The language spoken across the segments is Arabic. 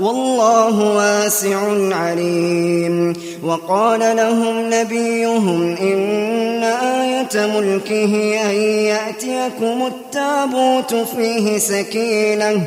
والله واسع عليم. وقال لهم نبيهم إن آية ملكه أن يأتيكم التابوت فيه سكينة.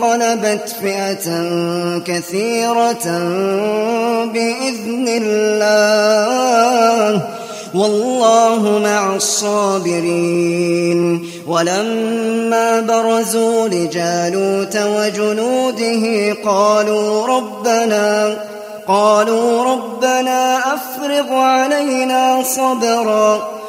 غلبت فئة كثيرة بإذن الله والله مع الصابرين ولما برزوا لجالوت وجنوده قالوا ربنا قالوا ربنا أفرغ علينا صبرا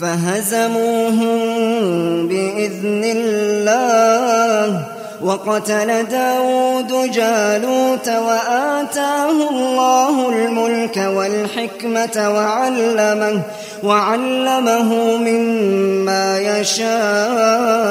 فهزموهم بإذن الله وقتل داود جالوت وآتاه الله الملك والحكمة وعلمه وعلمه مما يشاء.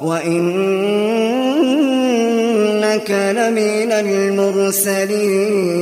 وإنك لمن المرسلين